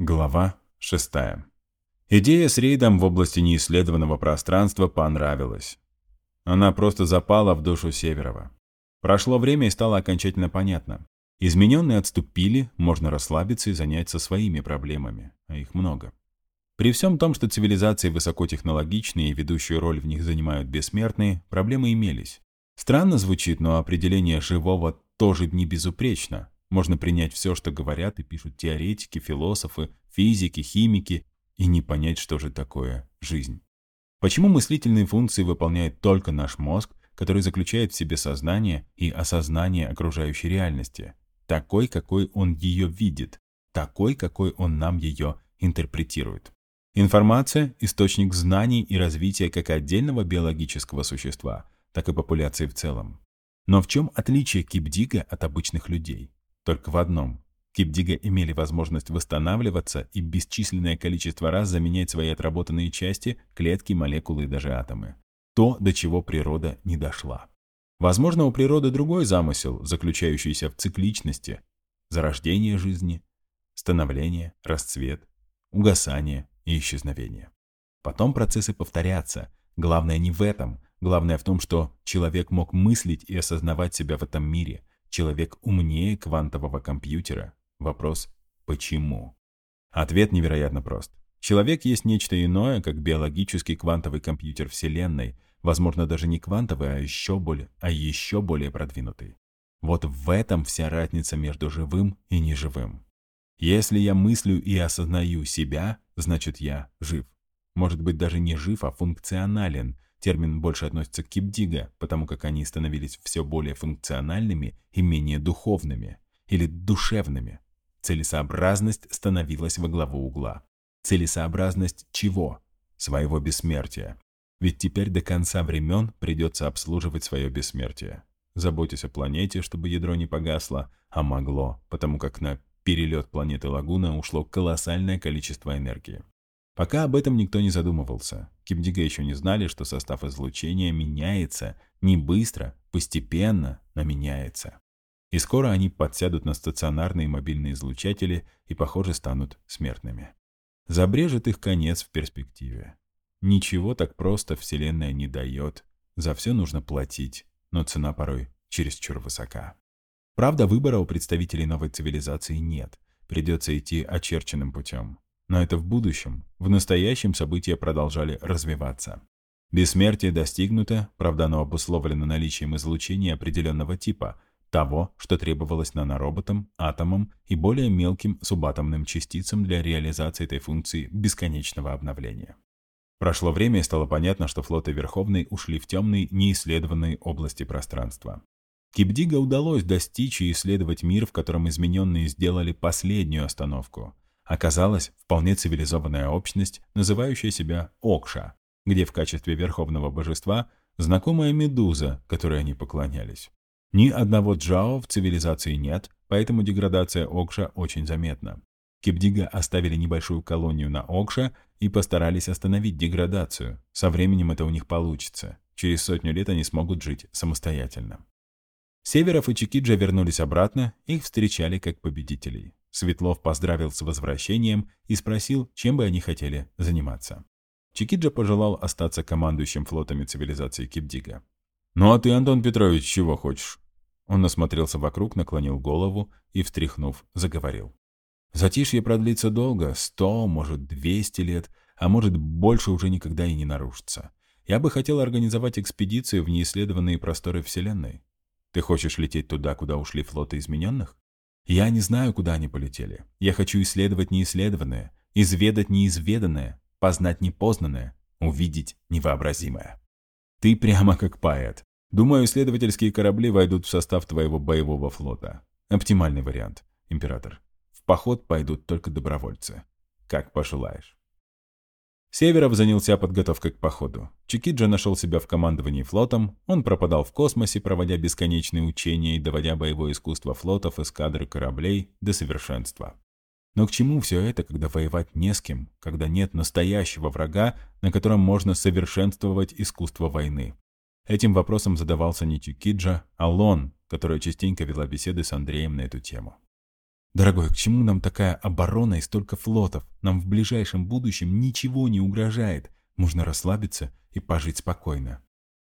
Глава 6. Идея с рейдом в области неисследованного пространства понравилась. Она просто запала в душу Северова. Прошло время и стало окончательно понятно. Измененные отступили, можно расслабиться и заняться своими проблемами, а их много. При всем том, что цивилизации высокотехнологичные и ведущую роль в них занимают бессмертные, проблемы имелись. Странно звучит, но определение живого тоже не безупречно, можно принять все, что говорят и пишут теоретики, философы, физики, химики, и не понять, что же такое жизнь. Почему мыслительные функции выполняет только наш мозг, который заключает в себе сознание и осознание окружающей реальности, такой, какой он ее видит, такой, какой он нам ее интерпретирует. Информация – источник знаний и развития как отдельного биологического существа, так и популяции в целом. Но в чем отличие Кипдига от обычных людей? Только в одном. Кипдига имели возможность восстанавливаться и бесчисленное количество раз заменять свои отработанные части, клетки, молекулы и даже атомы. То, до чего природа не дошла. Возможно, у природы другой замысел, заключающийся в цикличности. Зарождение жизни, становление, расцвет, угасание и исчезновение. Потом процессы повторятся. Главное не в этом. Главное в том, что человек мог мыслить и осознавать себя в этом мире, Человек умнее квантового компьютера. Вопрос «почему?». Ответ невероятно прост. Человек есть нечто иное, как биологический квантовый компьютер Вселенной, возможно, даже не квантовый, а еще более, а еще более продвинутый. Вот в этом вся разница между живым и неживым. Если я мыслю и осознаю себя, значит я жив. Может быть даже не жив, а функционален, Термин больше относится к кипдига, потому как они становились все более функциональными и менее духовными или душевными. Целесообразность становилась во главу угла. Целесообразность чего? Своего бессмертия. Ведь теперь до конца времен придется обслуживать свое бессмертие. Заботьтесь о планете, чтобы ядро не погасло, а могло, потому как на перелет планеты Лагуна ушло колоссальное количество энергии. Пока об этом никто не задумывался. Кимдига еще не знали, что состав излучения меняется не быстро, постепенно, но меняется. И скоро они подсядут на стационарные мобильные излучатели и, похоже, станут смертными. Забрежет их конец в перспективе. Ничего так просто Вселенная не дает. За все нужно платить, но цена порой чересчур высока. Правда, выбора у представителей новой цивилизации нет. Придется идти очерченным путем. Но это в будущем. В настоящем события продолжали развиваться. Бессмертие достигнуто, правда оно обусловлено наличием излучения определенного типа, того, что требовалось нанороботам, атомам и более мелким субатомным частицам для реализации этой функции бесконечного обновления. Прошло время и стало понятно, что флоты Верховной ушли в темные, неисследованные области пространства. Кипдига удалось достичь и исследовать мир, в котором измененные сделали последнюю остановку – оказалась вполне цивилизованная общность, называющая себя Окша, где в качестве верховного божества знакомая Медуза, которой они поклонялись. Ни одного Джао в цивилизации нет, поэтому деградация Окша очень заметна. Кипдига оставили небольшую колонию на Окша и постарались остановить деградацию. Со временем это у них получится. Через сотню лет они смогут жить самостоятельно. Северов и Чикиджа вернулись обратно, их встречали как победителей. Светлов поздравил с возвращением и спросил, чем бы они хотели заниматься. Чикиджа пожелал остаться командующим флотами цивилизации Кипдига. «Ну а ты, Антон Петрович, чего хочешь?» Он осмотрелся вокруг, наклонил голову и, встряхнув, заговорил. «Затишье продлится долго, сто, может, двести лет, а может, больше уже никогда и не нарушится. Я бы хотел организовать экспедицию в неисследованные просторы Вселенной. Ты хочешь лететь туда, куда ушли флоты измененных? Я не знаю, куда они полетели. Я хочу исследовать неисследованное, изведать неизведанное, познать непознанное, увидеть невообразимое. Ты прямо как поэт. Думаю, исследовательские корабли войдут в состав твоего боевого флота. Оптимальный вариант, император. В поход пойдут только добровольцы. Как пожелаешь. Северов занялся подготовкой к походу. Чикиджа нашел себя в командовании флотом, он пропадал в космосе, проводя бесконечные учения и доводя боевое искусство флотов, эскадры кораблей до совершенства. Но к чему все это, когда воевать не с кем, когда нет настоящего врага, на котором можно совершенствовать искусство войны? Этим вопросом задавался не Чикиджа, а Лон, которая частенько вела беседы с Андреем на эту тему. Дорогой, к чему нам такая оборона и столько флотов? Нам в ближайшем будущем ничего не угрожает. Можно расслабиться и пожить спокойно.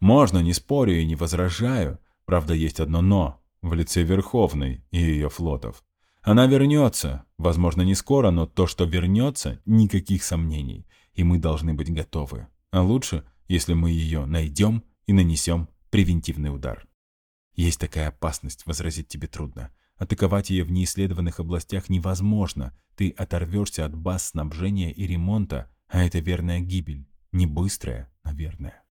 Можно, не спорю и не возражаю. Правда, есть одно «но» в лице Верховной и ее флотов. Она вернется, возможно, не скоро, но то, что вернется, никаких сомнений, и мы должны быть готовы. А лучше, если мы ее найдем и нанесем превентивный удар. Есть такая опасность, возразить тебе трудно. Атаковать ее в неисследованных областях невозможно. Ты оторвешься от баз снабжения и ремонта, а это верная гибель. Не быстрая, наверное.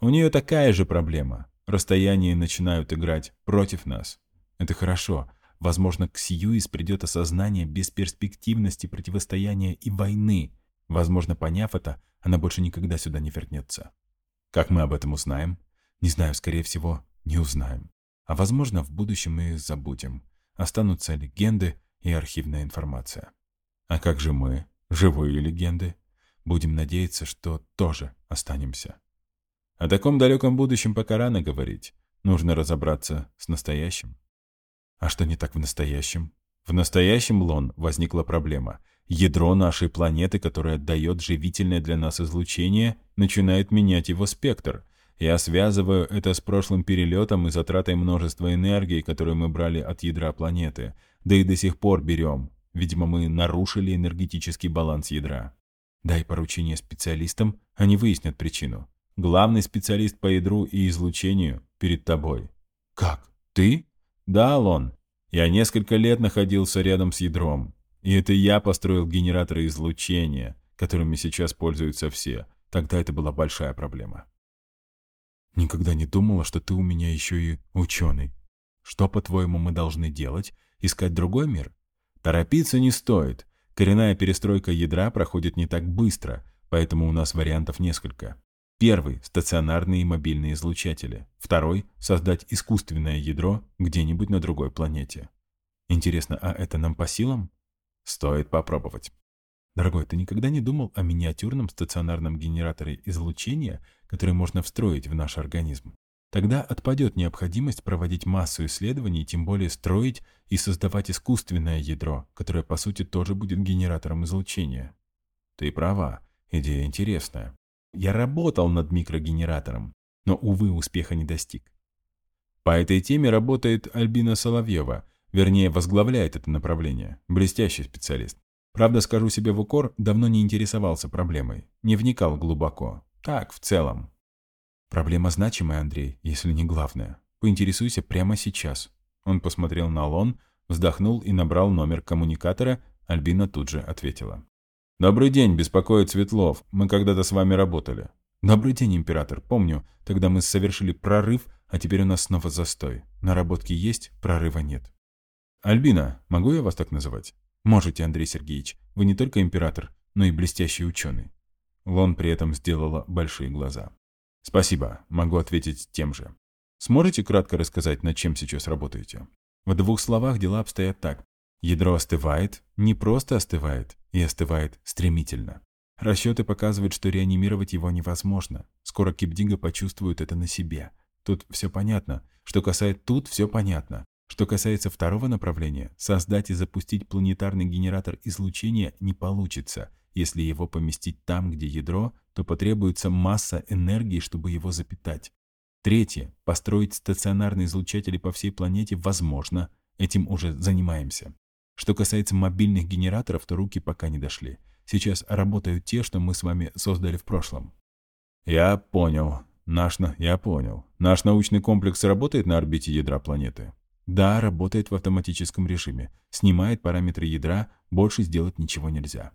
У нее такая же проблема. Расстояния начинают играть против нас. Это хорошо. Возможно, к Сьюис придет осознание бесперспективности противостояния и войны. Возможно, поняв это, она больше никогда сюда не вернется. Как мы об этом узнаем? Не знаю, скорее всего, не узнаем. А возможно, в будущем мы забудем. Останутся легенды и архивная информация. А как же мы, живые легенды? Будем надеяться, что тоже останемся. О таком далеком будущем пока рано говорить. Нужно разобраться с настоящим. А что не так в настоящем? В настоящем, Лон, возникла проблема. Ядро нашей планеты, которое отдает живительное для нас излучение, начинает менять его спектр. Я связываю это с прошлым перелетом и затратой множества энергии, которую мы брали от ядра планеты. Да и до сих пор берем. Видимо, мы нарушили энергетический баланс ядра. Дай поручение специалистам, они выяснят причину. Главный специалист по ядру и излучению перед тобой. Как? Ты? Да, Лон. Я несколько лет находился рядом с ядром. И это я построил генераторы излучения, которыми сейчас пользуются все. Тогда это была большая проблема. Никогда не думала, что ты у меня еще и ученый. Что, по-твоему, мы должны делать? Искать другой мир? Торопиться не стоит. Коренная перестройка ядра проходит не так быстро, поэтому у нас вариантов несколько. Первый – стационарные и мобильные излучатели. Второй – создать искусственное ядро где-нибудь на другой планете. Интересно, а это нам по силам? Стоит попробовать. Дорогой, ты никогда не думал о миниатюрном стационарном генераторе излучения, который можно встроить в наш организм? Тогда отпадет необходимость проводить массу исследований, тем более строить и создавать искусственное ядро, которое по сути тоже будет генератором излучения. Ты права, идея интересная. Я работал над микрогенератором, но, увы, успеха не достиг. По этой теме работает Альбина Соловьева, вернее, возглавляет это направление. Блестящий специалист. Правда, скажу себе в укор, давно не интересовался проблемой, не вникал глубоко. Так, в целом. Проблема значимая, Андрей, если не главная. Поинтересуйся прямо сейчас. Он посмотрел на Лон, вздохнул и набрал номер коммуникатора, Альбина тут же ответила. «Добрый день, беспокоит Светлов. Мы когда-то с вами работали». «Добрый день, император. Помню, тогда мы совершили прорыв, а теперь у нас снова застой. Наработки есть, прорыва нет». «Альбина, могу я вас так называть?» «Можете, Андрей Сергеевич. Вы не только император, но и блестящий ученый». Лон при этом сделала большие глаза. «Спасибо. Могу ответить тем же. Сможете кратко рассказать, над чем сейчас работаете?» В двух словах дела обстоят так. Ядро остывает, не просто остывает, и остывает стремительно. Расчеты показывают, что реанимировать его невозможно. Скоро Кипдига почувствует это на себе. Тут все понятно. Что касается тут, все понятно. Что касается второго направления, создать и запустить планетарный генератор излучения не получится. Если его поместить там, где ядро, то потребуется масса энергии, чтобы его запитать. Третье. Построить стационарные излучатели по всей планете возможно. Этим уже занимаемся. Что касается мобильных генераторов, то руки пока не дошли. Сейчас работают те, что мы с вами создали в прошлом. Я понял. Наш, я понял. Наш научный комплекс работает на орбите ядра планеты? Да, работает в автоматическом режиме. Снимает параметры ядра, больше сделать ничего нельзя.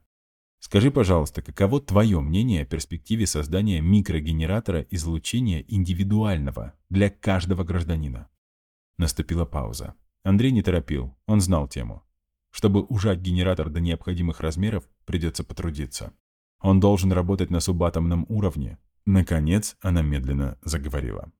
Скажи, пожалуйста, каково твое мнение о перспективе создания микрогенератора излучения индивидуального для каждого гражданина? Наступила пауза. Андрей не торопил, он знал тему. Чтобы ужать генератор до необходимых размеров, придется потрудиться. Он должен работать на субатомном уровне. Наконец, она медленно заговорила.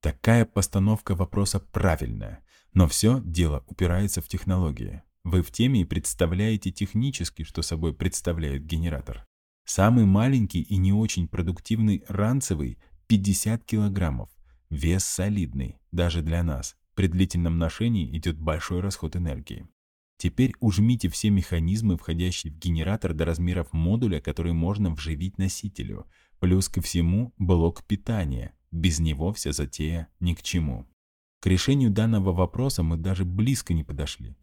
Такая постановка вопроса правильная, но все дело упирается в технологии. Вы в теме и представляете технически, что собой представляет генератор. Самый маленький и не очень продуктивный ранцевый – 50 килограммов. Вес солидный, даже для нас. При длительном ношении идет большой расход энергии. Теперь ужмите все механизмы, входящие в генератор до размеров модуля, который можно вживить носителю. Плюс ко всему блок питания. Без него вся затея ни к чему. К решению данного вопроса мы даже близко не подошли.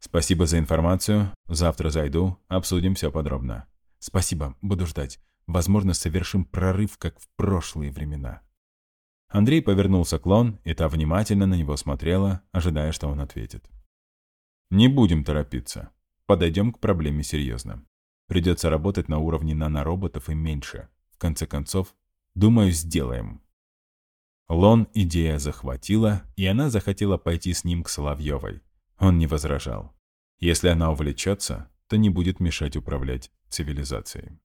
Спасибо за информацию. Завтра зайду, обсудим все подробно. Спасибо, буду ждать. Возможно, совершим прорыв, как в прошлые времена. Андрей повернулся к Лон, и та внимательно на него смотрела, ожидая, что он ответит. Не будем торопиться. Подойдем к проблеме серьезно. Придется работать на уровне нанороботов и меньше. В конце концов, думаю, сделаем. Лон идея захватила, и она захотела пойти с ним к Соловьевой. Он не возражал. Если она увлечется, то не будет мешать управлять цивилизацией.